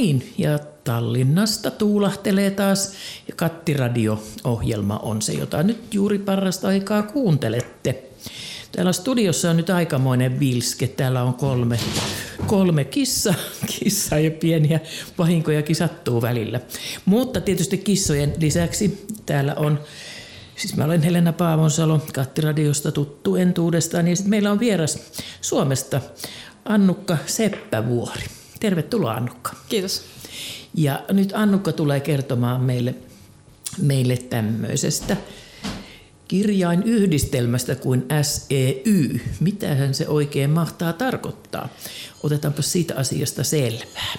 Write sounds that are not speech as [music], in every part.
Niin, ja Tallinnasta tuulahtelee taas ja Kattiradio-ohjelma on se, jota nyt juuri parasta aikaa kuuntelette. Täällä studiossa on nyt aikamoinen vilske. Täällä on kolme, kolme kissa, kissa ja pieniä vahinkoja sattuu välillä. Mutta tietysti kissojen lisäksi täällä on Siis mä olen Helena Paavonsalo, Kattiradiosta tuttu entuudestaan, ja sitten meillä on vieras Suomesta Annukka Seppävuori. Tervetuloa Annukka. Kiitos. Ja nyt Annukka tulee kertomaan meille, meille tämmöisestä kirjain yhdistelmästä kuin SEY. Mitähän se oikein mahtaa tarkoittaa? Otetaanpa siitä asiasta selvää.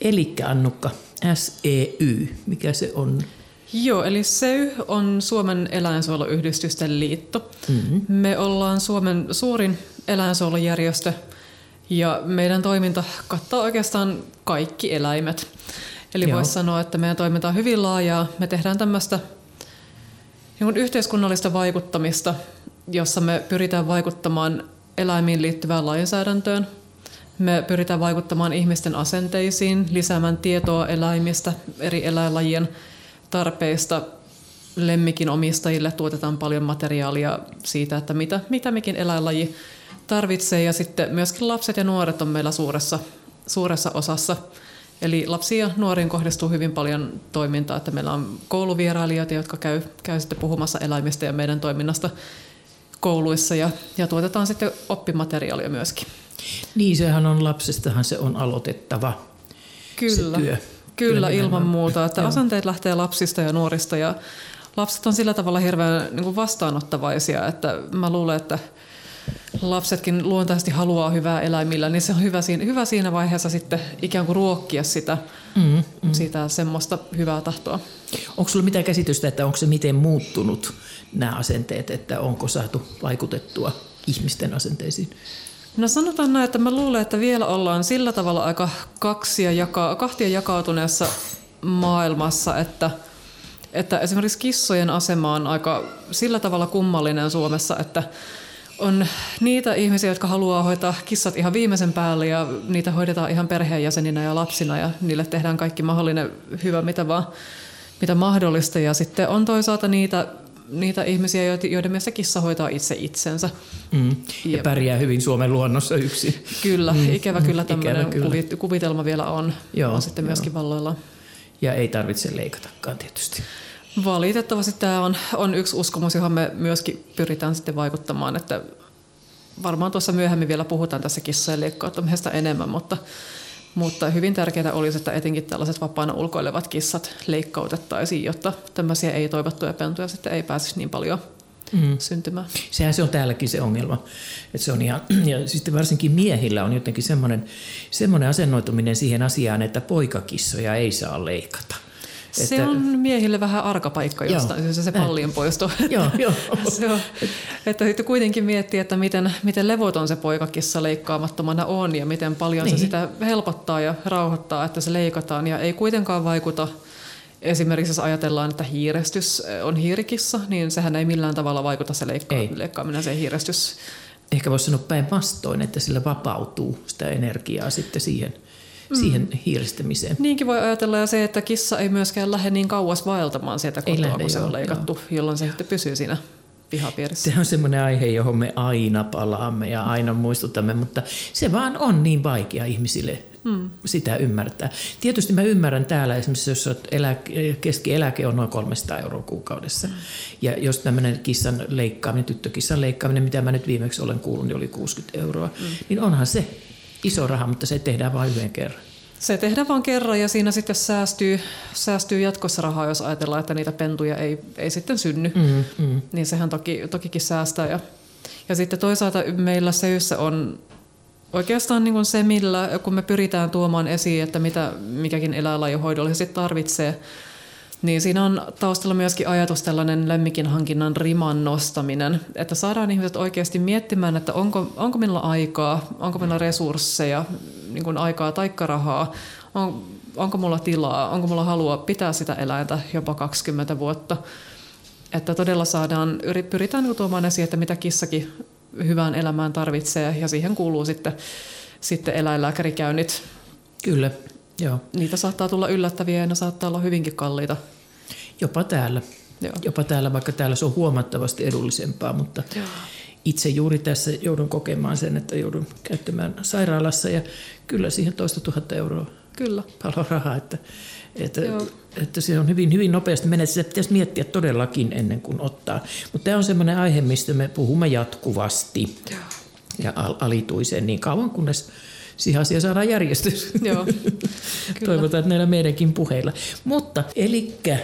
Eli Annukka, SEY, mikä se on? Joo, eli SEY on Suomen eläinsuojeluyhdistysten liitto. Mm-hmm. Me ollaan Suomen suurin eläinsuojelujärjestö ja meidän toiminta kattaa oikeastaan kaikki eläimet. Eli voisi sanoa, että meidän toiminta on hyvin laajaa. Me tehdään tämmöistä niin yhteiskunnallista vaikuttamista, jossa me pyritään vaikuttamaan eläimiin liittyvään lainsäädäntöön. Me pyritään vaikuttamaan ihmisten asenteisiin, lisäämään tietoa eläimistä, eri eläinlajien tarpeista. Lemmikin omistajille tuotetaan paljon materiaalia siitä, että mitä, mitä mikin eläinlaji tarvitsee. Ja sitten myöskin lapset ja nuoret on meillä suuressa, suuressa osassa – Eli lapsiin ja nuoriin kohdistuu hyvin paljon toimintaa, että meillä on kouluvierailijoita, jotka käy, käy sitten puhumassa eläimistä ja meidän toiminnasta kouluissa ja, ja tuotetaan sitten oppimateriaalia myöskin. Niin, sehän on lapsestahan se on aloitettava Kyllä, se työ. kyllä ilman muuta. Että asenteet lähtee lapsista ja nuorista ja lapset on sillä tavalla hirveän niin kuin vastaanottavaisia, että mä luulen, että lapsetkin luontaisesti haluaa hyvää eläimillä, niin se on hyvä siinä, hyvä siinä vaiheessa sitten ikään kuin ruokkia sitä, mm, mm. sitä semmoista hyvää tahtoa. Onko sulla mitään käsitystä, että onko se miten muuttunut nämä asenteet, että onko saatu vaikutettua ihmisten asenteisiin? No sanotaan näin, että mä luulen, että vielä ollaan sillä tavalla aika kaksia jaka, kahtia jakautuneessa maailmassa, että, että esimerkiksi kissojen asema on aika sillä tavalla kummallinen Suomessa, että on niitä ihmisiä, jotka haluaa hoitaa kissat ihan viimeisen päälle ja niitä hoidetaan ihan perheenjäseninä ja lapsina ja niille tehdään kaikki mahdollinen hyvä, mitä vaan mitä mahdollista. Ja sitten on toisaalta niitä, niitä ihmisiä, joiden mielestä kissa hoitaa itse itsensä. Mm. Ja, ja pärjää hyvin Suomen luonnossa yksin. Kyllä, mm. ikävä kyllä tämmöinen ikävä kyllä. kuvitelma vielä on, joo, on sitten myöskin joo. valloilla. Ja ei tarvitse leikatakaan tietysti. Valitettavasti tämä on, on yksi uskomus, johon me myöskin pyritään sitten vaikuttamaan, että varmaan tuossa myöhemmin vielä puhutaan tässä kissojen leikkauttamisesta enemmän, mutta, mutta hyvin tärkeää olisi, että etenkin tällaiset vapaana ulkoilevat kissat leikkautettaisiin, jotta tämmöisiä ei-toivottuja pentuja sitten ei pääsisi niin paljon mm. syntymään. Sehän se on täälläkin se ongelma. Että se on ihan, [clears throat] ja sitten varsinkin miehillä on jotenkin semmoinen, semmoinen asennoituminen siihen asiaan, että poikakissoja ei saa leikata. Että, se on miehille vähän arka paikka jostain, se, se pallien poisto. [laughs] joo, [laughs] joo. se on, että sitten kuitenkin miettii, että miten, miten levoton se poikakissa leikkaamattomana on ja miten paljon niin. se sitä helpottaa ja rauhoittaa, että se leikataan ja ei kuitenkaan vaikuta Esimerkiksi jos ajatellaan, että hiirestys on hiirikissa, niin sehän ei millään tavalla vaikuta se leikka- ei. leikkaaminen, se hiirestys. Ehkä voisi sanoa päinvastoin, että sillä vapautuu sitä energiaa sitten siihen – mm. siihen hiiristämiseen. Niinkin voi ajatella ja se, että kissa ei myöskään lähde niin kauas vaeltamaan sieltä kotoa, lähde, kun se on leikattu, joo. jolloin se sitten pysyy siinä pihapiirissä. Se on semmoinen aihe, johon me aina palaamme ja aina muistutamme, mutta se vaan on niin vaikea ihmisille mm. sitä ymmärtää. Tietysti mä ymmärrän täällä esimerkiksi, jos eläke, keskieläke on noin 300 euroa kuukaudessa. Mm. Ja jos tämmöinen kissan leikkaaminen, tyttökissan leikkaaminen, mitä mä nyt viimeksi olen kuullut, niin oli 60 euroa, mm. niin onhan se iso raha, mutta se tehdään vain yhden kerran. Se tehdään vain kerran ja siinä sitten säästyy, säästyy jatkossa rahaa, jos ajatellaan, että niitä pentuja ei, ei sitten synny. Mm, mm. Niin sehän toki, tokikin säästää. Ja, ja sitten toisaalta meillä seyssä on oikeastaan niin kuin se, millä kun me pyritään tuomaan esiin, että mitä mikäkin eläinlaji hoidollisesti tarvitsee, niin siinä on taustalla myöskin ajatus tällainen lemmikin hankinnan riman nostaminen, että saadaan ihmiset oikeasti miettimään, että onko, onko minulla aikaa, onko minulla resursseja, niin kuin aikaa taikka rahaa, on, onko mulla tilaa, onko mulla halua pitää sitä eläintä jopa 20 vuotta. Että todella saadaan, pyritään niin tuomaan esiin, että mitä kissakin hyvään elämään tarvitsee ja siihen kuuluu sitten, sitten eläinlääkärikäynnit. Kyllä. Joo. Niitä saattaa tulla yllättäviä ja ne saattaa olla hyvinkin kalliita. Jopa täällä. Joo. Jopa täällä, vaikka täällä se on huomattavasti edullisempaa, mutta Joo. itse juuri tässä joudun kokemaan sen, että joudun käyttämään sairaalassa ja kyllä siihen toista tuhatta euroa Kyllä. paljon rahaa, että, että, Joo. että se on hyvin, hyvin nopeasti menee. Sitä pitäisi miettiä todellakin ennen kuin ottaa. Mutta tämä on sellainen aihe, mistä me puhumme jatkuvasti Joo. ja al- alituiseen niin kauan, kunnes siihen asiaan saadaan järjestys. [laughs] Joo. Kyllä. Toivotaan, että näillä meidänkin puheilla. Mutta elikkä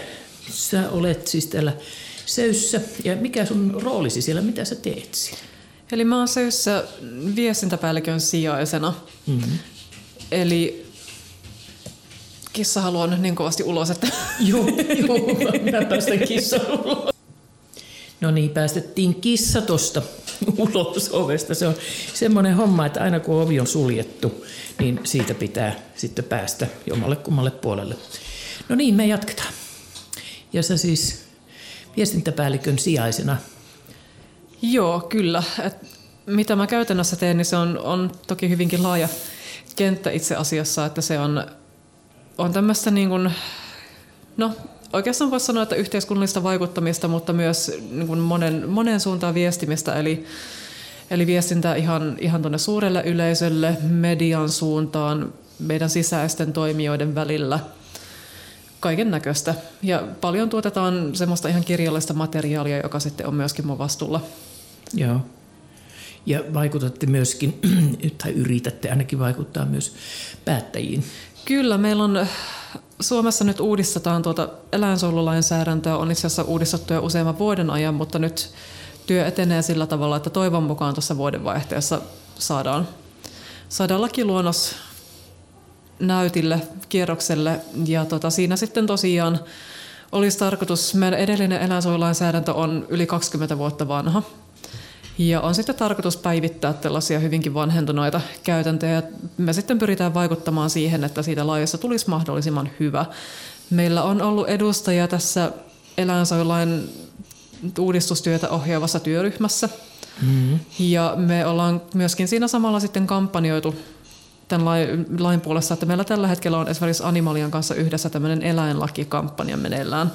sä olet siis täällä Seyssä ja mikä sun roolisi siellä, mitä sä teet siellä? Eli mä oon Seyssä viestintäpäällikön sijaisena. Mm-hmm. Eli kissa haluaa nyt niin kovasti ulos, että [laughs] Joo, joo, mä päästän kissan ulos. [laughs] No niin, päästettiin kissa tosta [laughs] ulos ovesta. Se on semmoinen homma, että aina kun ovi on suljettu, niin siitä pitää sitten päästä jommalle kummalle puolelle. No niin, me jatketaan. Ja sä siis viestintäpäällikön sijaisena. Joo, kyllä. Et mitä mä käytännössä teen, niin se on, on toki hyvinkin laaja kenttä itse asiassa, että se on, on tämmöistä niin kuin, no oikeastaan voisi sanoa, että yhteiskunnallista vaikuttamista, mutta myös niin kuin monen, monen suuntaan viestimistä, eli, eli viestintää ihan, ihan tuonne suurelle yleisölle, median suuntaan, meidän sisäisten toimijoiden välillä, kaiken näköistä. Ja paljon tuotetaan semmoista ihan kirjallista materiaalia, joka sitten on myöskin mun vastuulla. Joo. Ja vaikutatte myöskin, [clears throat] tai yritätte ainakin vaikuttaa myös päättäjiin. Kyllä, meillä on Suomessa nyt uudistetaan tuota eläinsuojelulainsäädäntöä, on itse asiassa uudistettu jo useamman vuoden ajan, mutta nyt työ etenee sillä tavalla, että toivon mukaan tuossa vuodenvaihteessa saadaan, saadaan lakiluonnos näytille, kierrokselle. Ja tota, siinä sitten tosiaan olisi tarkoitus, meidän edellinen eläinsuojelulainsäädäntö on yli 20 vuotta vanha, ja on sitten tarkoitus päivittää tällaisia hyvinkin vanhentuneita käytäntöjä. Me sitten pyritään vaikuttamaan siihen, että siitä laajassa tulisi mahdollisimman hyvä. Meillä on ollut edustajia tässä eläinsuojelulain uudistustyötä ohjaavassa työryhmässä. Mm-hmm. Ja me ollaan myöskin siinä samalla sitten kampanjoitu tämän lain, lain puolesta, että meillä tällä hetkellä on esimerkiksi Animalian kanssa yhdessä tämmöinen eläinlakikampanja meneillään.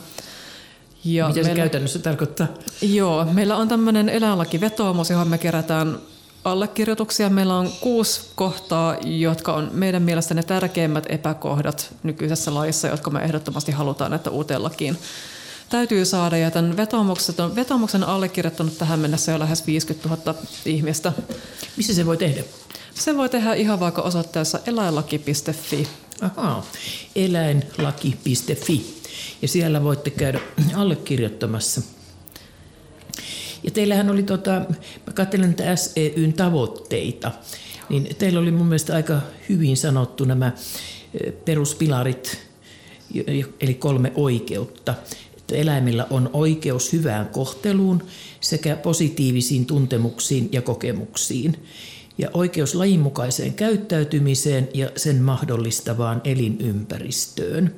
Ja Mitä se meillä, käytännössä tarkoittaa? Joo, meillä on tämmöinen eläinlakivetoomus, johon me kerätään allekirjoituksia. Meillä on kuusi kohtaa, jotka on meidän mielestä ne tärkeimmät epäkohdat nykyisessä laissa, jotka me ehdottomasti halutaan, että uuteen lakiin täytyy saada. Ja tämän vetoomuksen, vetoomuksen allekirjoittanut tähän mennessä jo lähes 50 000 ihmistä. Missä se voi tehdä? Se voi tehdä ihan vaikka osoitteessa eläinlaki.fi. Ahaa, eläinlaki.fi. Ja siellä voitte käydä allekirjoittamassa. Ja teillähän oli, tota, mä katselen näitä SEYn tavoitteita, niin teillä oli mun mielestä aika hyvin sanottu nämä peruspilarit, eli kolme oikeutta. Että eläimillä on oikeus hyvään kohteluun sekä positiivisiin tuntemuksiin ja kokemuksiin ja oikeus lajinmukaiseen käyttäytymiseen ja sen mahdollistavaan elinympäristöön.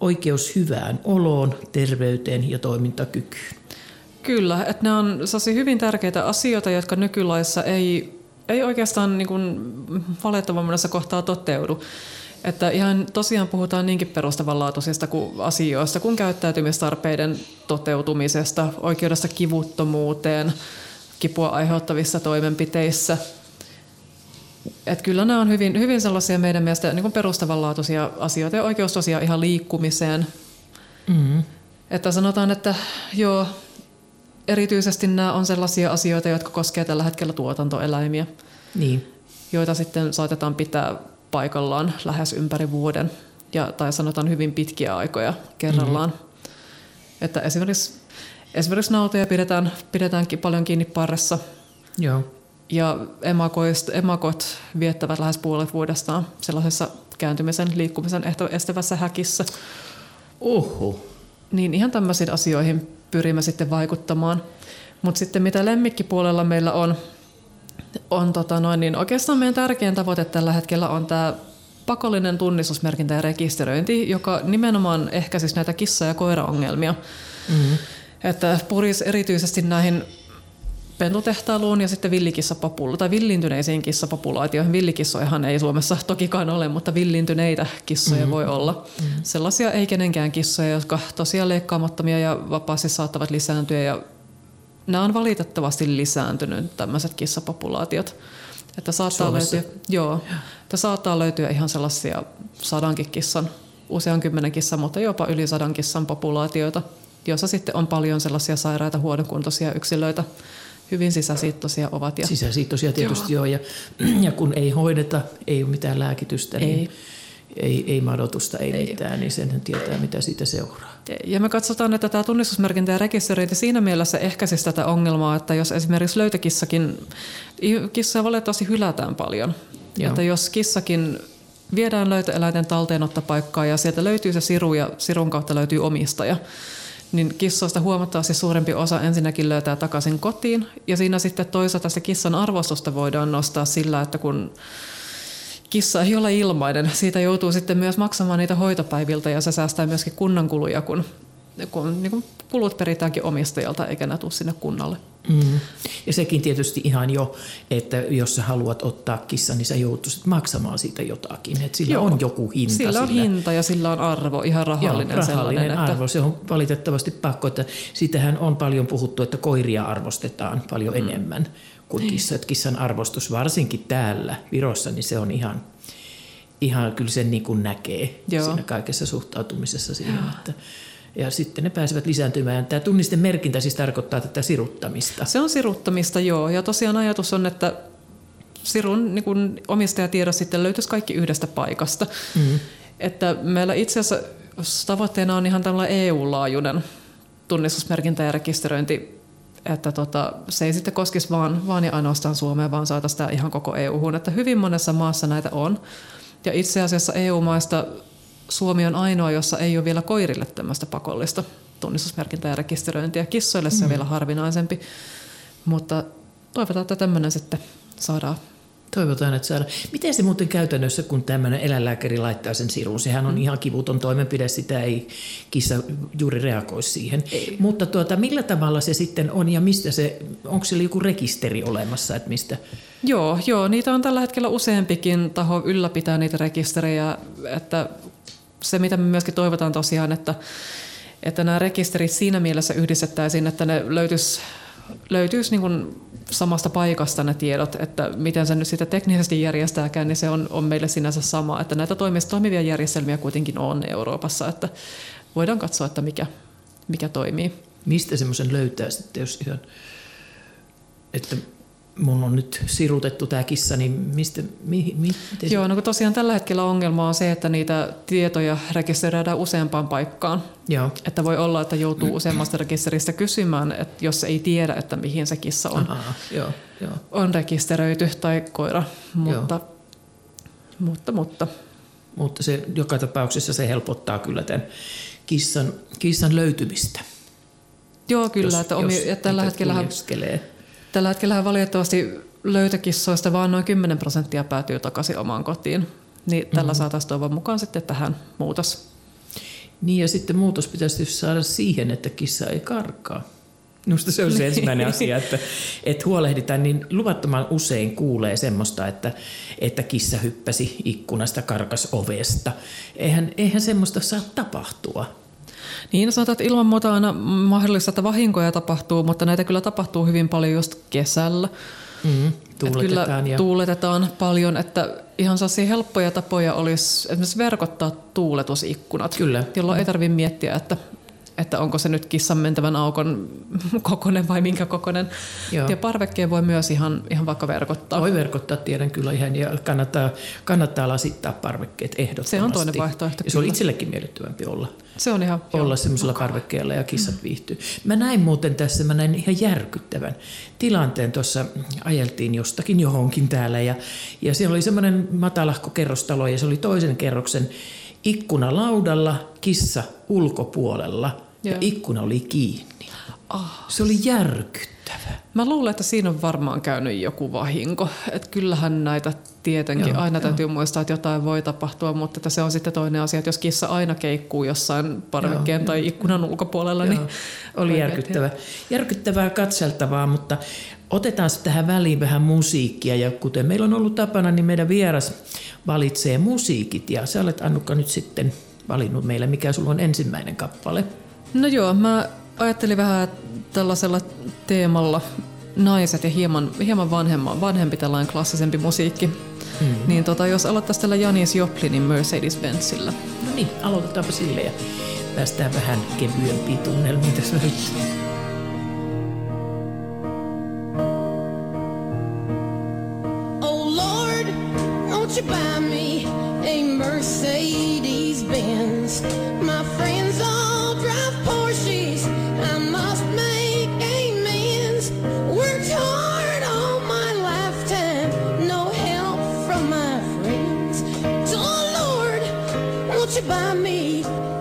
Oikeus hyvään oloon, terveyteen ja toimintakykyyn. Kyllä, että ne on hyvin tärkeitä asioita, jotka nykylaissa ei, ei oikeastaan niin kuin valitettavassa kohtaa toteudu. Että ihan tosiaan puhutaan niinkin perustavanlaatuisista kuin asioista kuin käyttäytymistarpeiden toteutumisesta, oikeudesta kivuttomuuteen, kipua aiheuttavissa toimenpiteissä – et kyllä nämä on hyvin, hyvin sellaisia meidän mielestä niin perustavanlaatuisia asioita ja oikeus tosiaan ihan liikkumiseen. Mm-hmm. Että sanotaan, että joo, erityisesti nämä on sellaisia asioita, jotka koskevat tällä hetkellä tuotantoeläimiä, niin. joita sitten saatetaan pitää paikallaan lähes ympäri vuoden ja, tai sanotaan hyvin pitkiä aikoja kerrallaan. Mm-hmm. Että esimerkiksi, esimerkiksi nautoja pidetään, pidetäänkin paljon kiinni parressa. Joo ja emakot viettävät lähes puolet vuodestaan sellaisessa kääntymisen, liikkumisen estävässä häkissä. Uhu. Niin ihan tämmöisiin asioihin pyrimme sitten vaikuttamaan. Mutta sitten mitä lemmikkipuolella meillä on, on tota noin, niin oikeastaan meidän tärkein tavoite tällä hetkellä on tämä pakollinen tunnistusmerkintä ja rekisteröinti, joka nimenomaan ehkäisisi näitä kissa- ja koiraongelmia. Mm-hmm. Että purisi erityisesti näihin pentutehtailuun ja sitten villikissapopula tai villintyneisiin kissapopulaatioihin. Villikissojahan ei Suomessa tokikaan ole, mutta villintyneitä kissoja mm-hmm. voi olla. Mm-hmm. Sellaisia ei kenenkään kissoja, jotka tosiaan leikkaamattomia ja vapaasti saattavat lisääntyä ja nämä on valitettavasti lisääntynyt tämmöiset kissapopulaatiot. Että saattaa, löytyä, joo, että saattaa löytyä ihan sellaisia sadankin kissan, usean kymmenen kissan, mutta jopa yli sadan kissan populaatioita, joissa sitten on paljon sellaisia sairaita, huonokuntoisia yksilöitä, hyvin sisäsiittoisia ovat. Ja, sisäsiittoisia tietysti joo. joo. Ja, ja kun ei hoideta, ei ole mitään lääkitystä, niin ei. niin ei, ei madotusta, ei, ei mitään, niin sen tietää, mitä siitä seuraa. Ja me katsotaan, että tämä tunnistusmerkintä ja rekisteröinti siinä mielessä ehkäisisi tätä ongelmaa, että jos esimerkiksi löytökissakin, kissoja valitettavasti hylätään paljon. Joo. Että jos kissakin viedään löytöeläinten talteenottopaikkaa ja sieltä löytyy se siru ja sirun kautta löytyy omistaja, niin kissoista huomattavasti suurempi osa ensinnäkin löytää takaisin kotiin. Ja siinä sitten toisaalta se kissan arvostusta voidaan nostaa sillä, että kun kissa ei ole ilmainen, siitä joutuu sitten myös maksamaan niitä hoitopäiviltä ja se säästää myöskin kunnan kuluja, kun, kun niin kun kulut peritäänkin omistajalta eikä ne tule sinne kunnalle. Mm. Ja sekin tietysti ihan jo, että jos sä haluat ottaa kissan, niin sä joutuisit maksamaan siitä jotakin. Että sillä Joo. on joku hinta. Sillä on sillä. hinta ja sillä on arvo, ihan rahallinen, Joo, rahallinen arvo. Että... Se on valitettavasti pakko, että siitähän on paljon puhuttu, että koiria arvostetaan paljon mm. enemmän kuin niin. kissat. Kissan arvostus, varsinkin täällä Virossa, niin se on ihan, ihan kyllä sen niin kuin näkee Joo. siinä kaikessa suhtautumisessa siihen, että ja sitten ne pääsevät lisääntymään. Tämä tunnisten merkintä siis tarkoittaa tätä siruttamista. Se on siruttamista, joo. Ja tosiaan ajatus on, että sirun niin kun omistajatiedot sitten löytyisi kaikki yhdestä paikasta. Mm-hmm. Että meillä itse asiassa tavoitteena on ihan tällainen EU-laajuinen tunnistusmerkintä ja rekisteröinti, että tota, se ei sitten koskisi vaan, vaan ja ainoastaan Suomeen, vaan saataisiin tämä ihan koko EU-hun. Että hyvin monessa maassa näitä on. Ja itse asiassa EU-maista Suomi on ainoa, jossa ei ole vielä koirille tämmöistä pakollista tunnistusmerkintää ja rekisteröintiä. Kissoille se on mm. vielä harvinaisempi, mutta toivotaan, että tämmöinen sitten saadaan Toivotaan, että saadaan. Miten se muuten käytännössä, kun tämmöinen eläinlääkäri laittaa sen sirun? Sehän on mm. ihan kivuton toimenpide, sitä ei kissa juuri reagoi siihen. Ei. Mutta tuota, millä tavalla se sitten on ja mistä se, onko siellä joku rekisteri olemassa, että mistä? Joo, joo, niitä on tällä hetkellä useampikin taho ylläpitää niitä rekisterejä, että se, mitä me myöskin toivotaan tosiaan, että, että nämä rekisterit siinä mielessä yhdistettäisiin, että ne löytyisi löytyisi niin samasta paikasta ne tiedot, että miten se nyt sitä teknisesti järjestääkään, niin se on, on meille sinänsä sama, että näitä toimivia järjestelmiä kuitenkin on Euroopassa, että voidaan katsoa, että mikä, mikä toimii. Mistä semmoisen löytää sitten, jos ihan, että mun on nyt sirutettu tämä kissa, niin mistä, mi, mi, miten Joo, no kun tosiaan tällä hetkellä ongelma on se, että niitä tietoja rekisteröidään useampaan paikkaan. Joo. Että voi olla, että joutuu useammasta rekisteristä kysymään, että jos ei tiedä, että mihin se kissa on, Aha, joo, joo. on rekisteröity tai koira. Mutta, joo. mutta, mutta. Mutta se, joka tapauksessa se helpottaa kyllä tämän kissan, kissan löytymistä. Joo, kyllä. Jos, että, omi, että tällä hetkellä Tällä hetkellä valitettavasti löytökissoista vain noin 10 prosenttia päätyy takaisin omaan kotiin. Niin tällä mm-hmm. saataisiin toivon mukaan sitten tähän muutos. Niin ja sitten muutos pitäisi saada siihen, että kissa ei karkaa. Minusta se on se ensimmäinen asia, että, että huolehditaan, niin luvattoman usein kuulee semmoista, että, että kissa hyppäsi ikkunasta, karkas ovesta. Eihän, eihän semmoista saa tapahtua. Niin, sanotaan, että ilman muuta aina mahdollista, että vahinkoja tapahtuu, mutta näitä kyllä tapahtuu hyvin paljon just kesällä. Mm, tuuletetaan. Kyllä ja... tuuletetaan paljon, että ihan sellaisia helppoja tapoja olisi esimerkiksi verkottaa tuuletusikkunat, kyllä. jolloin ei tarvitse miettiä, että että onko se nyt kissan mentävän aukon kokonen vai minkä kokonen. Joo. Ja parvekkeen voi myös ihan, ihan vaikka verkottaa. Voi verkottaa, tiedän kyllä ihan, ja kannattaa, kannattaa lasittaa parvekkeet ehdottomasti. Se on toinen vaihtoehto. Ja se on itsellekin miellyttävämpi olla. Se on ihan, olla semmoisella parvekkeella ja kissat mm. viihtyy. Mä näin muuten tässä, mä näin ihan järkyttävän tilanteen. Tuossa ajeltiin jostakin johonkin täällä ja, ja siellä oli semmoinen matalahko kerrostalo ja se oli toisen kerroksen ikkuna laudalla, kissa ulkopuolella Joo. ja ikkuna oli kiinni. Oh. Se oli järkyttävä. Mä luulen, että siinä on varmaan käynyt joku vahinko. Että kyllähän näitä tietenkin joo, aina joo. täytyy muistaa, että jotain voi tapahtua, mutta että se on sitten toinen asia, että jos kissa aina keikkuu jossain parvekkeen joo, tai ikkunan ulkopuolella, joo. niin... Oli järkyttävä. järkyttävää katseltavaa, mutta Otetaan tähän väliin vähän musiikkia ja kuten meillä on ollut tapana, niin meidän vieras valitsee musiikit ja sä olet Annukka nyt sitten valinnut meille, mikä sulla on ensimmäinen kappale. No joo, mä ajattelin vähän tällaisella teemalla naiset ja hieman, hieman vanhemma, vanhempi tällainen klassisempi musiikki. Mm. Niin tota, jos aloittaisi tällä Janis Joplinin Mercedes-Benzillä. No niin, aloitetaanpa sille ja päästään vähän kevyempiin tunnelmiin tässä välissä. by me.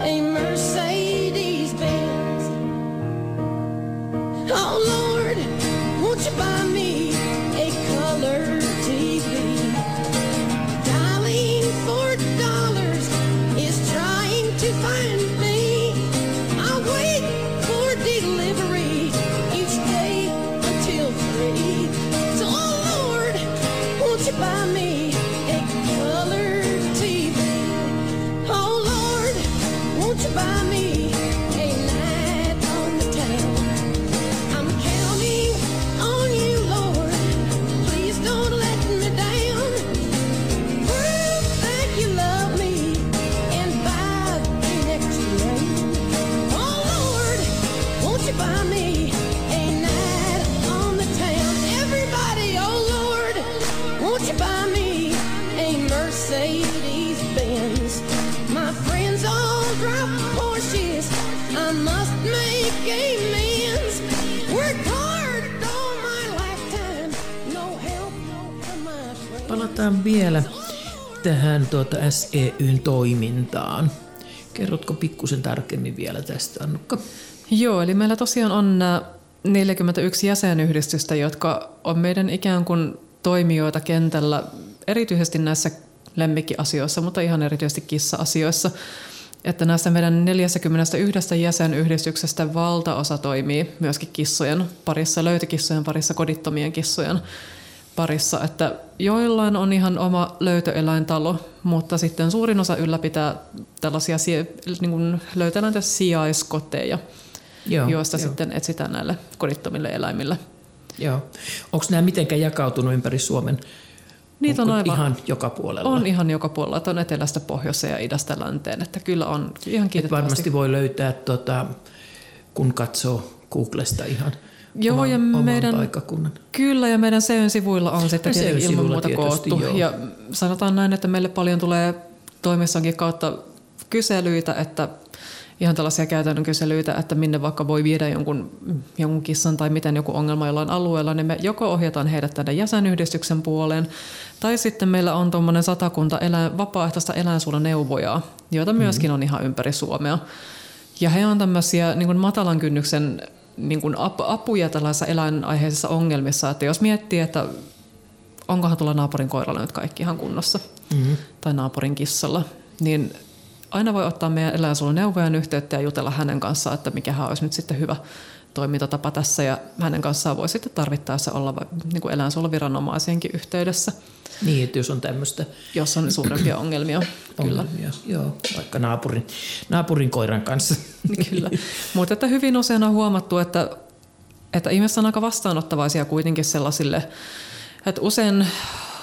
Palataan vielä tähän tuota SEYn toimintaan. Kerrotko pikkusen tarkemmin vielä tästä, Annukka? Joo, eli meillä tosiaan on 41 jäsenyhdistystä, jotka on meidän ikään kuin toimijoita kentällä, erityisesti näissä lemmikkiasioissa, mutta ihan erityisesti kissa-asioissa. Että näistä meidän 41 jäsenyhdistyksestä valtaosa toimii myöskin kissojen parissa, löytökissojen parissa, kodittomien kissojen parissa, että joillain on ihan oma löytöeläintalo, mutta sitten suurin osa ylläpitää tällaisia niin kuin löytöeläinten sijaiskoteja, Joo, joista jo. sitten etsitään näille kodittomille eläimille. Joo. Onko nämä mitenkään jakautunut ympäri Suomen? Niitä on aivan, ihan joka puolella. On ihan joka puolella, että on etelästä pohjoiseen ja idästä länteen, että kyllä on ihan kiitettävästi. varmasti voi löytää, tota, kun katsoo Googlesta ihan Joo, oman, ja meidän, paikkakunnan. Kyllä, ja meidän SEYn sivuilla on sitten tietenkin ilman muuta koottu. Joo. Ja sanotaan näin, että meille paljon tulee toimissankin kautta kyselyitä, että ihan tällaisia käytännön kyselyitä, että minne vaikka voi viedä jonkun, jonkun kissan tai miten joku ongelma jollain alueella, niin me joko ohjataan heidät tänne jäsenyhdistyksen puoleen, tai sitten meillä on tuommoinen satakunta eläin, vapaaehtoista eläinsuojeluneuvojaa, joita myöskin on ihan ympäri Suomea. Ja he on tämmöisiä niin matalan kynnyksen niin kuin apuja tällaisissa eläinaiheisissa ongelmissa. Että jos miettii, että onkohan tuolla naapurin koiralla nyt kaikki ihan kunnossa mm-hmm. tai naapurin kissalla, niin aina voi ottaa meidän eläinsuojeluneuvojan yhteyttä ja jutella hänen kanssaan, että mikä olisi nyt sitten hyvä toimintatapa tässä ja hänen kanssaan voi sitten tarvittaessa olla niin kuin eläinsuojeluviranomaisienkin yhteydessä. Niin, että jos on tämmöistä... Jos on suurempia [clears throat] ongelmia, kyllä. Ongelmia, joo, vaikka naapurin, naapurin koiran kanssa. [laughs] kyllä, mutta että hyvin usein on huomattu, että, että ihmiset on aika vastaanottavaisia kuitenkin sellaisille, että usein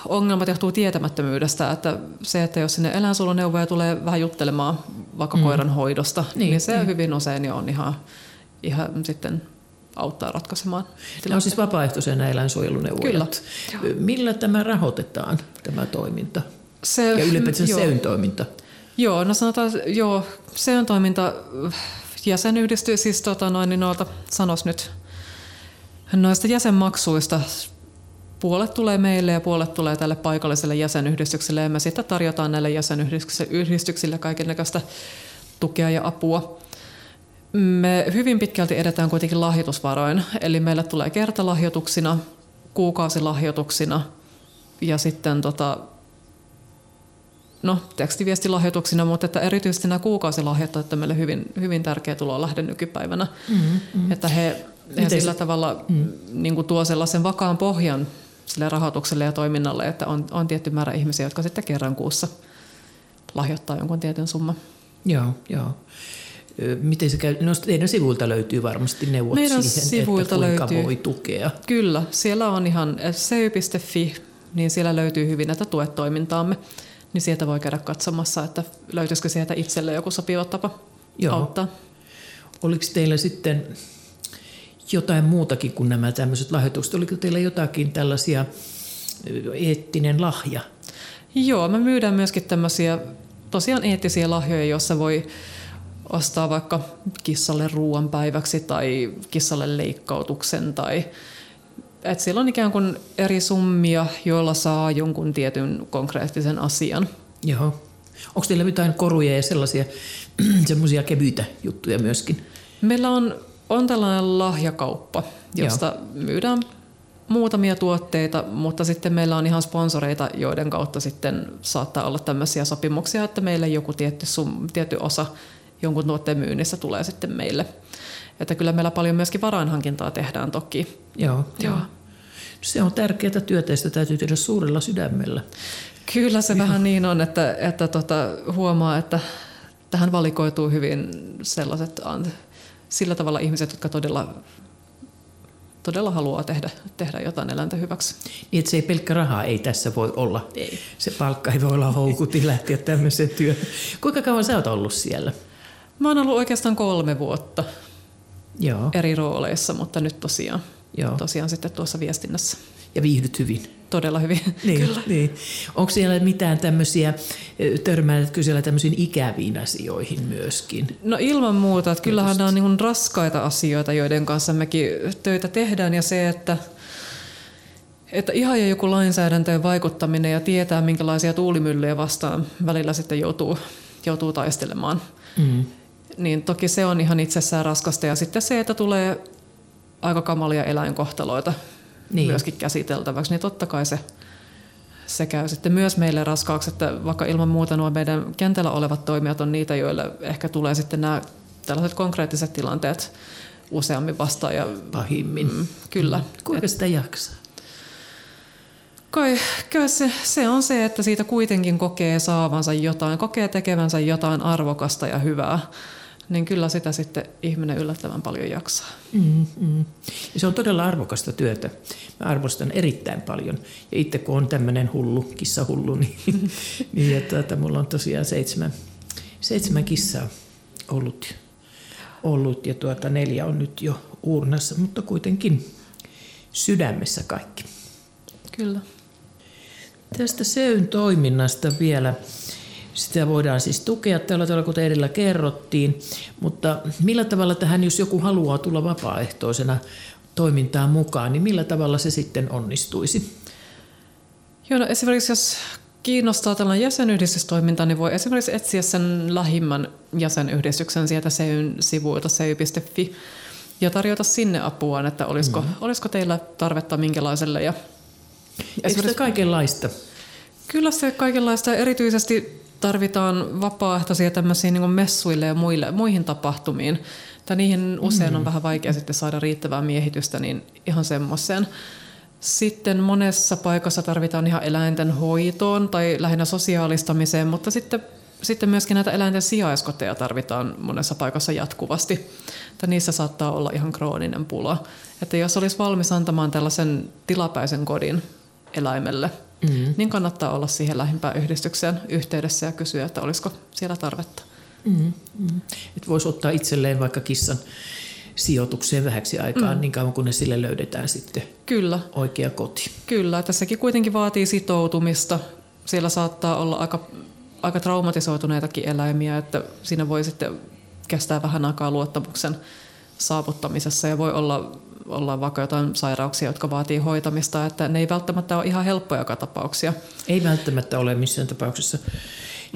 ongelmat johtuu tietämättömyydestä, että se, että jos sinne eläinsuojeluneuvoja tulee vähän juttelemaan vaikka mm. koiran hoidosta, niin, niin se niin. hyvin usein on ihan, ihan sitten auttaa ratkaisemaan. Tämä on siis vapaaehtoisia nämä eläinsuojeluneuvojat. Kyllä. Millä tämä rahoitetaan, tämä toiminta? Se, ja ylipäätään SEYn toiminta? Joo, no sanotaan, joo, SEYn toiminta jäsenyhdistyy siis tota noin, niin noilta, sanos nyt, noista jäsenmaksuista puolet tulee meille ja puolet tulee tälle paikalliselle jäsenyhdistykselle ja me sitten tarjotaan näille jäsenyhdistyksille kaikenlaista tukea ja apua. Me hyvin pitkälti edetään kuitenkin lahjoitusvaroin, eli meille tulee kertalahjoituksina, kuukausilahjoituksina ja sitten tota, no, tekstiviestilahjoituksina, mutta että erityisesti nämä kuukausilahjat on meille hyvin, hyvin tärkeä tuloa lähde nykypäivänä. Mm-hmm. Että he ja sillä se? tavalla mm. niin kuin tuo sellaisen vakaan pohjan sille rahoitukselle ja toiminnalle, että on, on tietty määrä ihmisiä, jotka sitten kerran kuussa lahjoittaa jonkun tietyn summan. Joo, joo. Miten se käy? No teidän sivuilta löytyy varmasti neuvot Meidän siihen, sivuilta että kuinka löytyy. voi tukea. Kyllä, siellä on ihan sey.fi, niin siellä löytyy hyvin näitä tuetoimintaamme. Niin sieltä voi käydä katsomassa, että löytyisikö sieltä itselle joku sopiva tapa Joo. auttaa. Oliko teillä sitten jotain muutakin kuin nämä tämmöiset lahjoitukset? Oliko teillä jotakin tällaisia eettinen lahja? Joo, me myydään myöskin tämmöisiä tosiaan eettisiä lahjoja, joissa voi ostaa vaikka kissalle ruoan päiväksi tai kissalle leikkautuksen tai et siellä on ikään kuin eri summia, joilla saa jonkun tietyn konkreettisen asian. Joo. Onko teillä jotain koruja ja sellaisia [clears throat] semmoisia kevyitä juttuja myöskin? Meillä on, on tällainen lahjakauppa, josta Joo. myydään muutamia tuotteita, mutta sitten meillä on ihan sponsoreita, joiden kautta sitten saattaa olla tämmöisiä sopimuksia, että meille joku tietty, sum, tietty osa jonkun tuotteen myynnissä tulee sitten meille. Että kyllä meillä paljon myöskin varainhankintaa tehdään toki. Joo, joo. Se on tärkeää työtä ja sitä täytyy tehdä suurella sydämellä. Kyllä se joo. vähän niin on, että, että tota, huomaa, että tähän valikoituu hyvin sellaiset sillä tavalla ihmiset, jotka todella todella haluaa tehdä, tehdä jotain eläintä hyväksi. Niin, että se ei pelkkä rahaa ei tässä voi olla. Ei. Se palkka ei voi olla houkutin lähteä tämmöiseen työhön. Kuinka kauan sä oot ollut siellä? Mä oon ollut oikeastaan kolme vuotta Joo. eri rooleissa, mutta nyt tosiaan, Joo. tosiaan sitten tuossa viestinnässä. Ja viihdyt hyvin? Todella hyvin, [laughs] niin, kyllä. Niin. Onko siellä mitään tämmöisiä, törmäätkö siellä tämmöisiin ikäviin asioihin myöskin? No ilman muuta, että kyllähän nämä on niin raskaita asioita, joiden kanssa mekin töitä tehdään ja se, että että ihan jo joku lainsäädäntöön vaikuttaminen ja tietää, minkälaisia tuulimyllyjä vastaan välillä sitten joutuu, joutuu taistelemaan. Mm niin toki se on ihan itsessään raskasta. Ja sitten se, että tulee aika kamalia eläinkohtaloita niin. myöskin käsiteltäväksi, niin totta kai se, se käy sitten myös meille raskaaksi, että vaikka ilman muuta nuo meidän kentällä olevat toimijat on niitä, joille ehkä tulee sitten nämä tällaiset konkreettiset tilanteet useammin vastaan. Ja, Pahimmin. Mm, kyllä. Mm. Kuinka sitä jaksaa? Kai, kai se, se on se, että siitä kuitenkin kokee saavansa jotain, kokee tekevänsä jotain arvokasta ja hyvää niin kyllä sitä sitten ihminen yllättävän paljon jaksaa. Mm, mm. Ja se on todella arvokasta työtä. Mä arvostan erittäin paljon. Ja itse kun on tämmöinen hullu, kissahullu, [laughs] niin, niin että, että mulla on tosiaan seitsemän, seitsemän kissaa ollut, ollut ja tuota, neljä on nyt jo uurnassa, mutta kuitenkin sydämessä kaikki. Kyllä. Tästä seyn toiminnasta vielä. Sitä voidaan siis tukea tällä tavalla, kuten edellä kerrottiin, mutta millä tavalla tähän, jos joku haluaa tulla vapaaehtoisena toimintaan mukaan, niin millä tavalla se sitten onnistuisi? Joo, no esimerkiksi jos kiinnostaa tällainen jäsenyhdistystoiminta, niin voi esimerkiksi etsiä sen lähimmän jäsenyhdistyksen sieltä SEYn sivuilta sey.fi ja tarjota sinne apua, että olisiko, mm. olisiko teillä tarvetta minkälaiselle. Ja esimerkiksi kaikenlaista? Kyllä se kaikenlaista. Erityisesti tarvitaan vapaaehtoisia tämmöisiä niin messuille ja muille, muihin tapahtumiin. Tai niihin usein on mm. vähän vaikea sitten saada riittävää miehitystä, niin ihan semmoiseen. Sitten monessa paikassa tarvitaan ihan eläinten hoitoon tai lähinnä sosiaalistamiseen, mutta sitten, sitten myöskin näitä eläinten sijaiskoteja tarvitaan monessa paikassa jatkuvasti. Että niissä saattaa olla ihan krooninen pula. Että jos olisi valmis antamaan tällaisen tilapäisen kodin eläimelle – mm. niin kannattaa olla siihen lähimpään yhdistykseen yhteydessä ja kysyä, että olisiko siellä tarvetta. Mm. Mm. Että voisi ottaa itselleen vaikka kissan sijoitukseen vähäksi aikaa, mm. niin kauan kunnes sille löydetään sitten Kyllä. oikea koti. Kyllä, tässäkin kuitenkin vaatii sitoutumista. Siellä saattaa olla aika, aika traumatisoituneitakin eläimiä, että siinä voi sitten kestää vähän aikaa luottamuksen saavuttamisessa ja voi olla olla vaikka jotain sairauksia, jotka vaatii hoitamista, että ne ei välttämättä ole ihan helppoja tapauksia. Ei välttämättä ole missään tapauksessa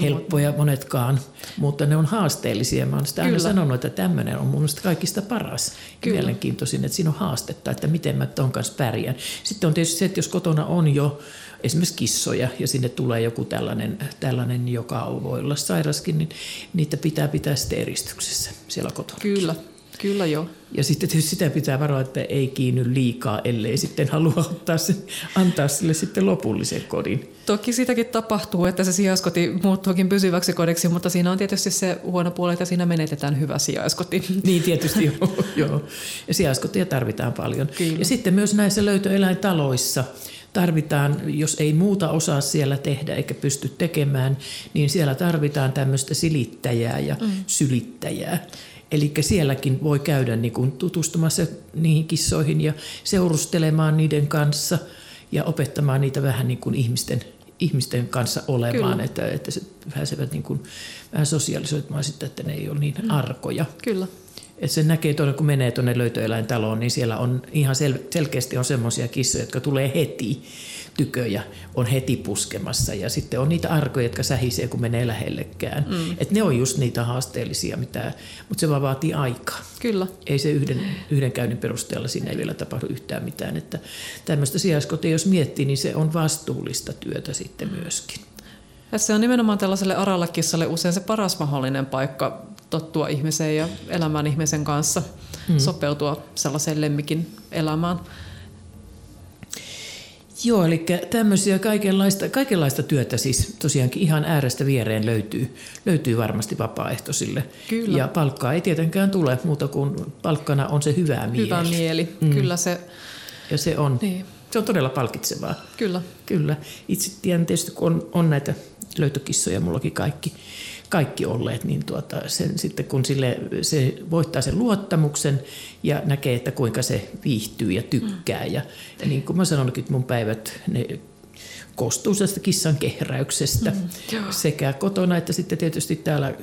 helppoja monetkaan, mutta ne on haasteellisia. Mä olen sitä aina sanonut, että tämmöinen on mun mielestä kaikista paras. Kyllä. Mielenkiintoisin, että siinä on haastetta, että miten mä ton kanssa pärjään. Sitten on tietysti se, että jos kotona on jo esimerkiksi kissoja ja sinne tulee joku tällainen, tällainen joka voi olla sairaskin, niin niitä pitää pitää sitten eristyksessä siellä kotona. Kyllä, Kyllä jo. Ja sitten tietysti sitä pitää varoa, että ei kiinny liikaa, ellei sitten halua ottaa sen, antaa sille sitten lopullisen kodin. Toki sitäkin tapahtuu, että se sijaiskoti muuttuukin pysyväksi kodiksi, mutta siinä on tietysti se huono puoli, että siinä menetetään hyvä sijaiskoti. Niin tietysti [laughs] joo. joo. Ja sijaiskotia tarvitaan paljon. Kyllä. Ja sitten myös näissä löytöeläintaloissa tarvitaan, jos ei muuta osaa siellä tehdä eikä pysty tekemään, niin siellä tarvitaan tämmöistä silittäjää ja mm. sylittäjää. Eli sielläkin voi käydä niin kuin tutustumassa niihin kissoihin ja seurustelemaan niiden kanssa ja opettamaan niitä vähän niin kuin ihmisten, ihmisten kanssa olemaan, että, että se pääsevät niin kuin vähän sosiaalisoitumaan sitten, että ne ei ole niin mm. arkoja. Kyllä. Et se näkee tuonne, kun menee tuonne löytöeläintaloon, niin siellä on ihan sel- selkeästi on semmoisia kissoja, jotka tulee heti tyköjä, on heti puskemassa. Ja sitten on niitä arkoja, jotka sähisee, kun menee lähellekään. Mm. Et ne on just niitä haasteellisia, mitä, mutta se vaan vaatii aikaa. Kyllä. Ei se yhden, yhden käynnin perusteella siinä ei vielä tapahdu yhtään mitään. Että tämmöistä sijaiskotia, jos miettii, niin se on vastuullista työtä sitten myöskin. Ja se on nimenomaan tällaiselle aralle kissalle usein se paras mahdollinen paikka tottua ihmiseen ja elämään ihmisen kanssa, mm. sopeutua sellaiseen lemmikin elämään. Joo, eli tämmöisiä kaikenlaista, kaikenlaista työtä siis tosiaankin ihan äärestä viereen löytyy, löytyy varmasti vapaaehtoisille. Kyllä. Ja palkkaa ei tietenkään tule muuta kuin palkkana on se hyvä mieli. Hyvä mieli, mm. kyllä se. Ja se on, niin. se on todella palkitsevaa. Kyllä. Kyllä. Itse tiedän tietysti, kun on, on näitä löytökissoja, mullakin kaikki, kaikki olleet, niin tuota, sen, sitten kun sille, se voittaa sen luottamuksen ja näkee, että kuinka se viihtyy ja tykkää. Mm. Ja, ja niin kuin mä sanoinkin, että mun päivät ne koostuu tästä kissan kehräyksestä mm, sekä kotona että sitten tietysti täällä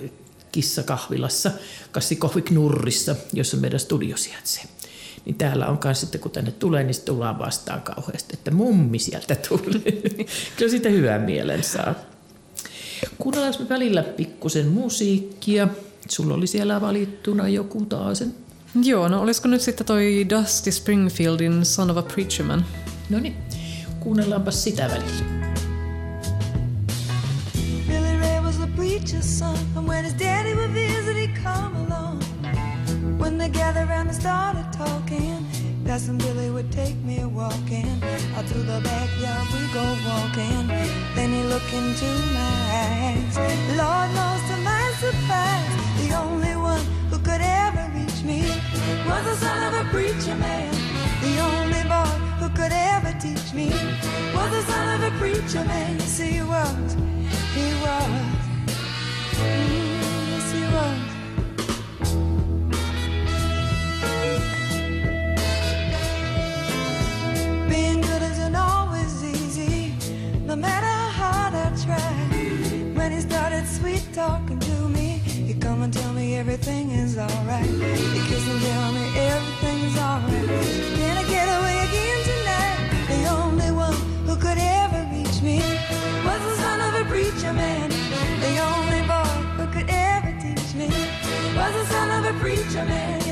kissakahvilassa, Kassikohviknurrissa, jossa meidän studio sijaitsee. Niin täällä on myös sitten, kun tänne tulee, niin tullaan vastaan kauheasti, että mummi sieltä tulee. [laughs] Kyllä sitä hyvää mielen saa. Kuunnellaan välillä pikkusen musiikkia. Sulla oli siellä valittuna joku taasen. Joo, no olisiko nyt sitten toi Dusty Springfieldin Son of a Preacher Man? No niin, kuunnellaanpa sitä välillä. Billy Ray was a preacher's son, and when his daddy would visit, he'd come along. When they gathered around and started talking, Cousin Billy would take me walking out to the backyard. We go walking. Then he looked into my eyes. Lord knows to my surprise, the only one who could ever reach me was the son of a preacher man. The only boy who could ever teach me was the son of a preacher man. Yes, he was. He was. Mm, yes, matter how I try. When he started sweet talking to me, he come and tell me everything is alright. He kiss and tell me everything is alright. Can I get away again tonight? The only one who could ever reach me was the son of a preacher man. The only boy who could ever teach me was the son of a preacher man.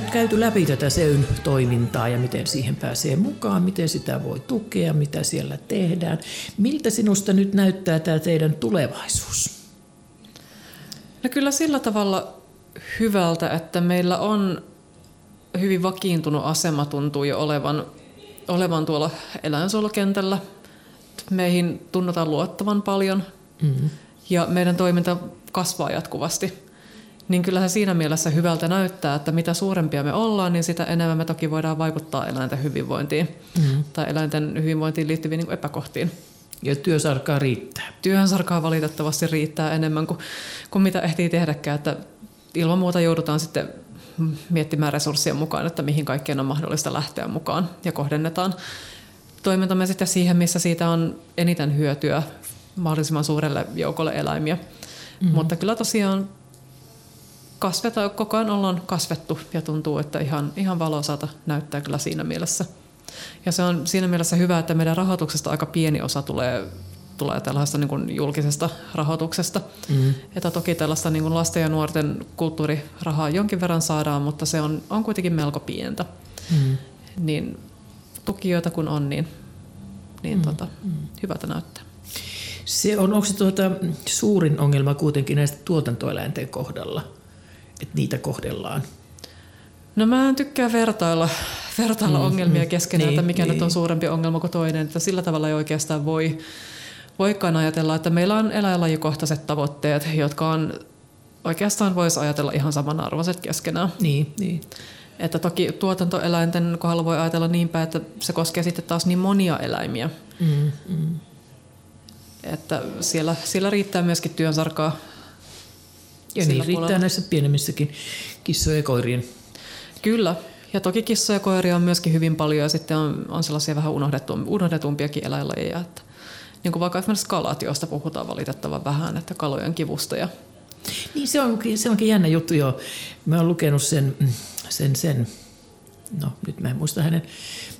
Käyty läpi tätä SEYn toimintaa ja miten siihen pääsee mukaan, miten sitä voi tukea, mitä siellä tehdään. Miltä sinusta nyt näyttää tämä teidän tulevaisuus? No kyllä sillä tavalla hyvältä, että meillä on hyvin vakiintunut asema tuntuu jo olevan, olevan tuolla eläinsuojelukentällä. Meihin tunnutaan luottavan paljon mm-hmm. ja meidän toiminta kasvaa jatkuvasti niin kyllähän siinä mielessä hyvältä näyttää, että mitä suurempia me ollaan, niin sitä enemmän me toki voidaan vaikuttaa eläinten hyvinvointiin mm. tai eläinten hyvinvointiin liittyviin niin epäkohtiin. Ja työsarkaa riittää. Työnsarkaa valitettavasti riittää enemmän kuin, kuin mitä ehtii tehdäkään, että ilman muuta joudutaan sitten miettimään resurssien mukaan, että mihin kaikkeen on mahdollista lähteä mukaan ja kohdennetaan toimintamme sitten siihen, missä siitä on eniten hyötyä mahdollisimman suurelle joukolle eläimiä. Mm-hmm. Mutta kyllä tosiaan kasveta, koko ajan ollaan kasvettu ja tuntuu, että ihan, ihan valoisalta näyttää kyllä siinä mielessä. Ja se on siinä mielessä hyvä, että meidän rahoituksesta aika pieni osa tulee, tulee tällaista niin kuin julkisesta rahoituksesta. Mm. Että toki tällaista niin kuin lasten ja nuorten kulttuurirahaa jonkin verran saadaan, mutta se on, on kuitenkin melko pientä. Mm. Niin tukijoita kun on, niin, niin mm. tota, mm. hyvältä näyttää. Se on, onko se tuota, suurin ongelma kuitenkin näistä tuotantoeläinten kohdalla, että niitä kohdellaan? No mä en tykkää vertailla, vertailla mm, ongelmia mm, keskenään, niin, että mikä niin. nyt on suurempi ongelma kuin toinen. Että sillä tavalla ei oikeastaan voi, voikaan ajatella, että meillä on eläinlajikohtaiset tavoitteet, jotka on oikeastaan voisi ajatella ihan samanarvoiset keskenään. Niin, niin. Että toki tuotantoeläinten kohdalla voi ajatella niinpä, että se koskee sitten taas niin monia eläimiä. Mm, mm. Että siellä, siellä riittää myöskin työnsarkaa. Ja niin riittää puolella. näissä pienemmissäkin kissojen ja koirien. Kyllä. Ja toki kissoja ja koiria on myöskin hyvin paljon ja sitten on, on sellaisia vähän unohdetumpiakin eläinlajeja. Että, niin kuin vaikka esimerkiksi kalat, joista puhutaan valitettavan vähän, että kalojen kivusta ja niin se, on, se onkin jännä juttu joo. Mä oon lukenut sen, sen, sen no nyt mä en muista hänen,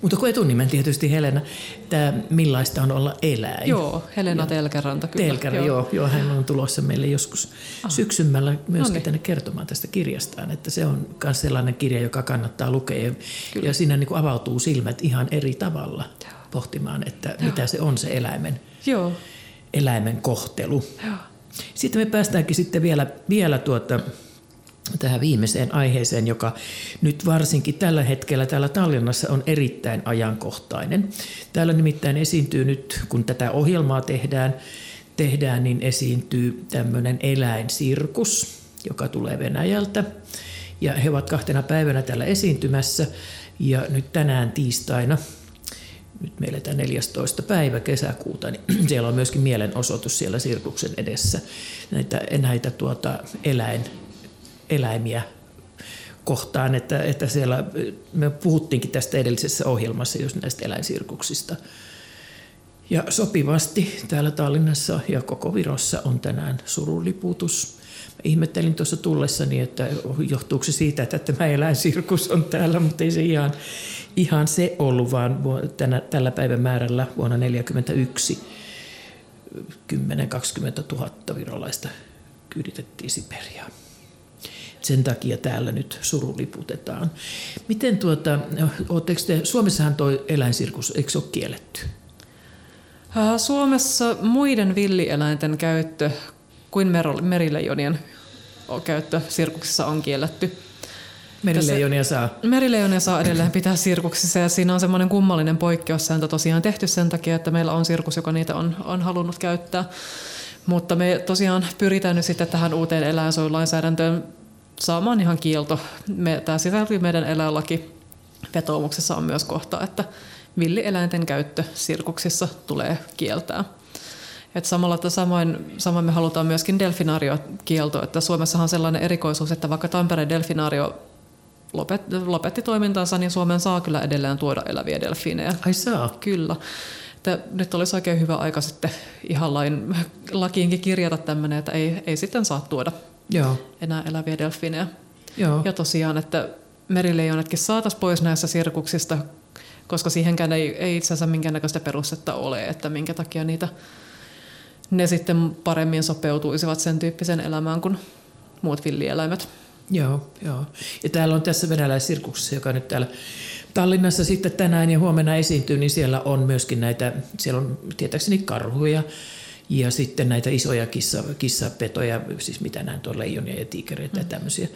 mutta kun etunimen tietysti Helena, että millaista on olla eläin. Joo, Helena Telkäranta kyllä. Telkärä, joo. joo, joo, hän on tulossa meille joskus ah. syksymällä myöskin Noniin. tänne kertomaan tästä kirjastaan, että se on myös sellainen kirja, joka kannattaa lukea kyllä. ja siinä niin kuin avautuu silmät ihan eri tavalla joo. pohtimaan, että joo. mitä se on se eläimen, joo. eläimen kohtelu. Joo. Sitten me päästäänkin sitten vielä, vielä tuota, tähän viimeiseen aiheeseen, joka nyt varsinkin tällä hetkellä täällä Tallinnassa on erittäin ajankohtainen. Täällä nimittäin esiintyy nyt, kun tätä ohjelmaa tehdään, tehdään niin esiintyy tämmöinen eläinsirkus, joka tulee Venäjältä. Ja he ovat kahtena päivänä täällä esiintymässä. Ja nyt tänään tiistaina nyt meillä tämä 14. päivä kesäkuuta, niin [clears throat] siellä on myöskin mielenosoitus siellä sirkuksen edessä näitä, näitä tuota eläin, eläimiä kohtaan, että, että siellä me puhuttiinkin tästä edellisessä ohjelmassa just näistä eläinsirkuksista. Ja sopivasti täällä Tallinnassa ja koko Virossa on tänään suruliputus. Mä ihmettelin tuossa tullessani, että johtuuko se siitä, että tämä eläinsirkus on täällä, mutta ei se ihan, ihan se ollut, vaan tänä, tällä päivämäärällä vuonna 1941 10-20 000 virolaista kyyditettiin Siperiaan. Sen takia täällä nyt suruliputetaan. Miten tuota, te, Suomessahan tuo eläinsirkus, eikö se ole kielletty? Suomessa muiden villieläinten käyttö kuin merileijonien käyttö sirkuksissa on kielletty. Merileijonia saa. Merileijonia saa edelleen pitää sirkuksissa ja siinä on semmoinen kummallinen poikkeussääntö tosiaan tehty sen takia, että meillä on sirkus, joka niitä on, on halunnut käyttää. Mutta me tosiaan pyritään nyt sitten tähän uuteen eläinsuojelulainsäädäntöön saamaan ihan kielto. Me, tämä sisältyy meidän eläinlaki. Vetoomuksessa on myös kohta, että villieläinten käyttö sirkuksissa tulee kieltää. Et samalla, että samoin, samoin me halutaan myöskin delfinaario-kielto, että Suomessahan on sellainen erikoisuus, että vaikka Tampereen delfinaario lopetti, lopetti toimintansa, niin Suomen saa kyllä edelleen tuoda eläviä delfiinejä. Ai saa? Kyllä. Että nyt olisi oikein hyvä aika sitten ihan lain, lakiinkin kirjata tämmöinen, että ei, ei sitten saa tuoda Joo. enää eläviä delfiinejä. Joo. Ja tosiaan, että merileijonatkin saataisiin pois näissä sirkuksista, koska siihenkään ei, ei itse asiassa minkäännäköistä perustetta ole, että minkä takia niitä ne sitten paremmin sopeutuisivat sen tyyppisen elämään kuin muut villieläimet. Joo, joo. Ja täällä on tässä venäläissirkuksessa, joka nyt täällä Tallinnassa sitten tänään ja huomenna esiintyy, niin siellä on myöskin näitä, siellä on tietääkseni karhuja ja sitten näitä isoja kissa, kissapetoja, siis mitä näin tuolla leijonia ja tiikereitä mm. ja tämmöisiä.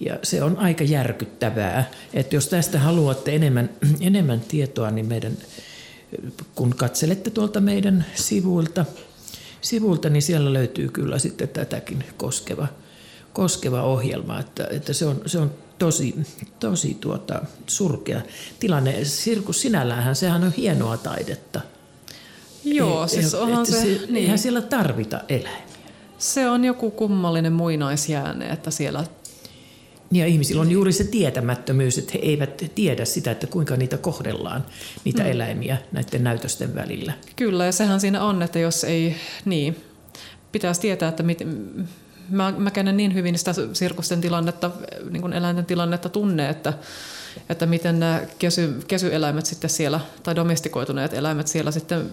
Ja se on aika järkyttävää, että jos tästä haluatte enemmän, [clears throat] enemmän tietoa, niin meidän, kun katselette tuolta meidän sivuilta, sivuilta, niin siellä löytyy kyllä sitten tätäkin koskeva koskeva ohjelma, että, että se, on, se on tosi, tosi tuota, surkea tilanne. Sirkus sinälläänhän, sehän on hienoa taidetta. Joo, ei, siis onhan se... se niin. Eihän siellä tarvita eläimiä. Se on joku kummallinen muinaisjääne, että siellä ja ihmisillä on juuri se tietämättömyys, että he eivät tiedä sitä, että kuinka niitä kohdellaan, niitä mm. eläimiä näiden näytösten välillä. Kyllä, ja sehän siinä on, että jos ei, niin, pitäisi tietää, että mit, mä, mä käyn niin hyvin sitä sirkusten tilannetta, niin kuin eläinten tilannetta tunne, että, että miten nämä kesy, kesyeläimet sitten siellä, tai domestikoituneet eläimet siellä sitten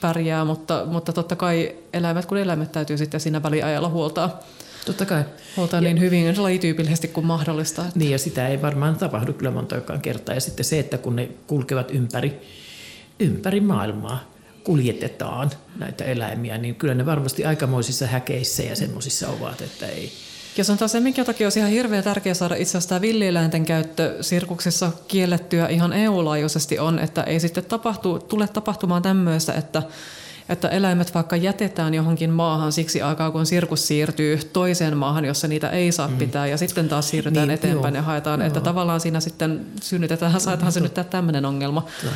pärjää, mutta, mutta totta kai eläimet kun eläimet täytyy sitten siinä väliajalla huoltaa. Totta kai. Huoltaa niin hyvin lajityypillisesti kuin mahdollista. Että. Niin ja sitä ei varmaan tapahdu kyllä montakaan kertaa. Ja sitten se, että kun ne kulkevat ympäri, ympäri maailmaa, kuljetetaan näitä eläimiä, niin kyllä ne varmasti aikamoisissa häkeissä ja semmoisissa ovat, että ei, ja se on taas se, minkä takia olisi ihan hirveän tärkeää saada itse asiassa tämä villieläinten käyttö sirkuksissa kiellettyä ihan EU-laajuisesti on, että ei sitten tapahtu, tule tapahtumaan tämmöistä, että että eläimet vaikka jätetään johonkin maahan siksi aikaa, kun sirkus siirtyy toiseen maahan, jossa niitä ei saa mm. pitää, ja sitten taas siirrytään niin, eteenpäin joo. ja haetaan, joo. että tavallaan siinä sitten synnytetään, saadaan synnyttää tämmöinen ongelma. Joo.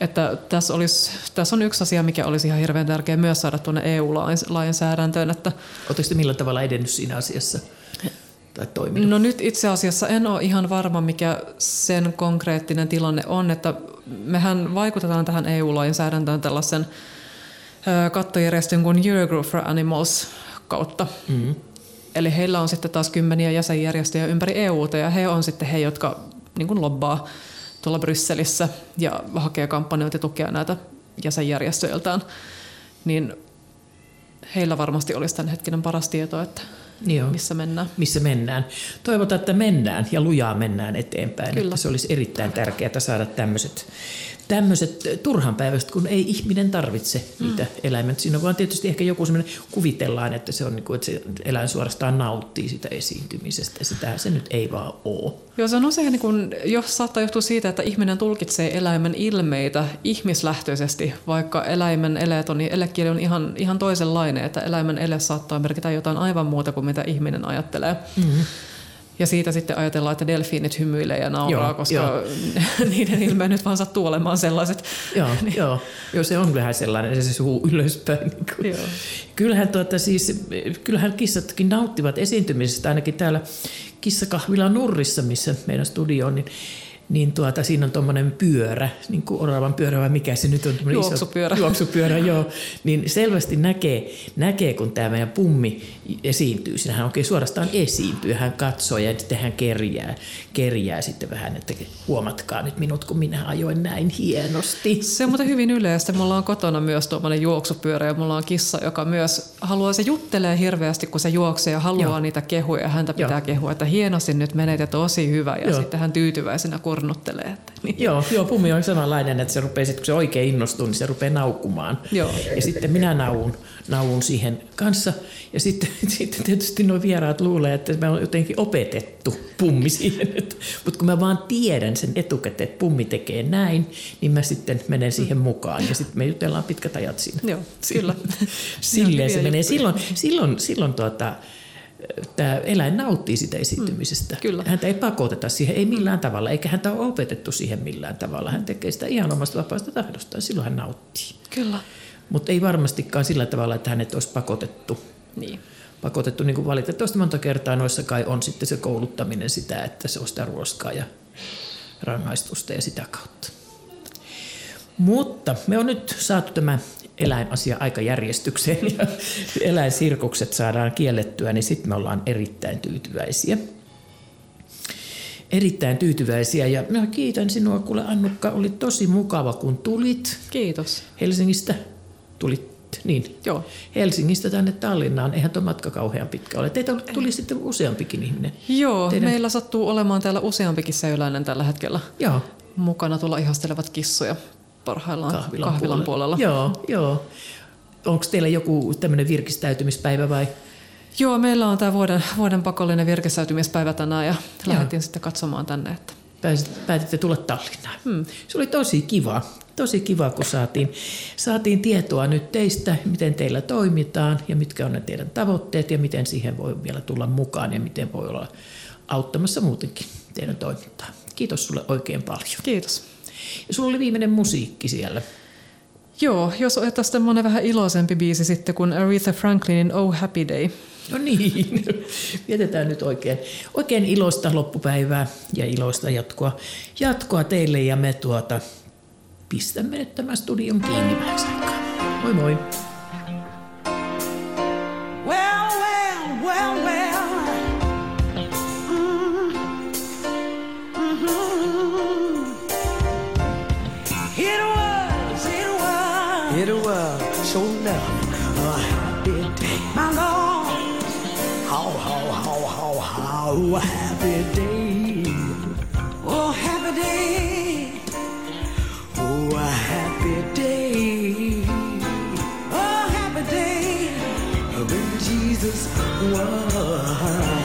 Että tässä, olisi, tässä on yksi asia, mikä olisi ihan hirveän tärkeä myös saada tuonne EU-lainsäädäntöön. Että Oletteko millä tavalla edennyt siinä asiassa? Tai toiminut? No nyt itse asiassa en ole ihan varma, mikä sen konkreettinen tilanne on, että mehän vaikutetaan tähän EU-lainsäädäntöön tällaisen kattojärjestön kuin Eurogroup for Animals kautta. Mm-hmm. Eli heillä on sitten taas kymmeniä jäsenjärjestöjä ympäri EUta ja he on sitten he, jotka niin kuin lobbaa tuolla Brysselissä ja hakee kampanjoita ja tukea näitä jäsenjärjestöiltään. Niin heillä varmasti olisi tämän hetkinen paras tieto, että Joo. missä mennään. Missä mennään. Toivotaan, että mennään ja lujaa mennään eteenpäin. Kyllä. Että se olisi erittäin tärkeää saada tämmöiset tämmöiset turhanpäiväiset, kun ei ihminen tarvitse niitä mm. eläimiä. Siinä on vaan tietysti ehkä joku semmoinen, kuvitellaan, että se on niin kuin, että se eläin suorastaan nauttii sitä esiintymisestä. Ja sitä se nyt ei vaan ole. Joo, se on usein, niin kuin, jos saattaa johtua siitä, että ihminen tulkitsee eläimen ilmeitä ihmislähtöisesti, vaikka eläimen eleet on, niin elekieli on ihan, ihan toisenlainen, että eläimen ele saattaa merkitä jotain aivan muuta kuin mitä ihminen ajattelee. Mm-hmm. Ja siitä sitten ajatellaan, että delfiinit hymyilee ja nauraa, joo, koska joo. [laughs] niiden ilme nyt vaan sattuu olemaan sellaiset. Joo, [laughs] niin. joo. joo se on vähän sellainen, se suu ylöspäin. Niin kuin. Joo. Kyllähän, tuota, siis, kyllähän kissatkin nauttivat esiintymisestä, ainakin täällä kissakahvila Nurrissa, missä meidän studio on, niin niin tuota, siinä on tuommoinen pyörä, niin kuin oravan pyörä vai mikä se nyt on? Juoksupyörä. Iso, juoksupyörä, joo. Niin selvästi näkee, näkee, kun tämä meidän pummi esiintyy. Siinä hän oikein suorastaan esiintyy, hän katsoo ja sitten hän kerjää, kerjää sitten vähän, että huomatkaa nyt minut, kun minä ajoin näin hienosti. Se on muuten hyvin yleistä. Mulla on kotona myös tuommoinen juoksupyörä ja mulla on kissa, joka myös haluaa, se juttelee hirveästi, kun se juoksee ja haluaa joo. niitä kehuja ja häntä pitää joo. kehua, että hienosti nyt menet ja tosi hyvä ja joo. sitten hän tyytyväisenä kur kornuttelee. Että, niin. Joo, joo, pummi on samanlainen, että se rupeaa sitten, kun se oikein innostuu, niin se rupeaa naukkumaan. Joo. Ja sitten minä naun, naun siihen kanssa. Ja sitten, [laughs] sitten tietysti nuo vieraat luulee, että me on jotenkin opetettu pummi siihen. [laughs] Mutta kun mä vaan tiedän sen etukäteen, että pummi tekee näin, niin mä sitten menen siihen mukaan. Ja sitten me jutellaan pitkät ajat siinä. Joo, kyllä. [laughs] Silleen se menee. Silloin, silloin, silloin tuota, tämä eläin nauttii sitä esiintymisestä. Mm, kyllä. Häntä ei pakoteta siihen, ei millään tavalla, eikä häntä ole opetettu siihen millään tavalla. Hän tekee sitä ihan omasta vapaasta tahdostaan, silloin hän nauttii. Kyllä. Mutta ei varmastikaan sillä tavalla, että hänet olisi pakotettu. Niin. Pakotettu, niin kuin valitettavasti monta kertaa noissa kai on sitten se kouluttaminen sitä, että se on sitä ruoskaa ja rangaistusta ja sitä kautta. Mutta me on nyt saatu tämä eläinasia aikajärjestykseen ja [laughs] eläinsirkukset saadaan kiellettyä, niin sitten me ollaan erittäin tyytyväisiä. Erittäin tyytyväisiä ja mä kiitän sinua, kuule Annukka, oli tosi mukava kun tulit. Kiitos. Helsingistä tulit niin. Joo. Helsingistä tänne Tallinnaan. Eihän tuo matka kauhean pitkä ole. Teitä tuli sitten useampikin ihminen. Joo, Teidän... meillä sattuu olemaan täällä useampikin säyläinen tällä hetkellä. Joo. Mukana tulla ihastelevat kissoja parhaillaan kahvilan, kahvilan puolella. puolella. Joo, joo. Onko teillä joku tämmöinen virkistäytymispäivä vai? Joo, meillä on tämä vuoden, vuoden pakollinen virkistäytymispäivä tänään ja lähdettiin sitten katsomaan tänne. Että. Päätitte tulla Tallinnaan. Hmm. Se oli tosi kiva, tosi kiva kun saatiin, saatiin tietoa nyt teistä, miten teillä toimitaan ja mitkä on ne teidän tavoitteet ja miten siihen voi vielä tulla mukaan ja miten voi olla auttamassa muutenkin teidän toimintaa. Kiitos sulle oikein paljon. Kiitos. Ja sulla oli viimeinen musiikki siellä. Joo, jos otettaisiin tämmöinen vähän iloisempi biisi sitten kuin Aretha Franklinin Oh Happy Day. No niin, [laughs] vietetään nyt oikein, oikein iloista loppupäivää ja iloista jatkoa, jatkoa teille ja me tuota pistämme nyt tämän studion kiinni vähän. Moi moi! How, how, how, how, how happy day. Oh, happy day. Oh, a happy day. Oh, happy day. When Jesus was.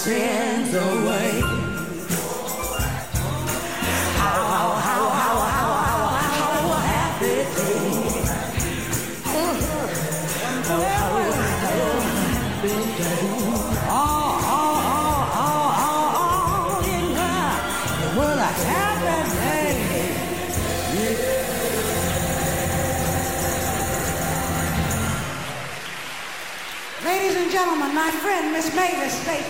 Sins away. Ladies and gentlemen, my friend Miss Mavis.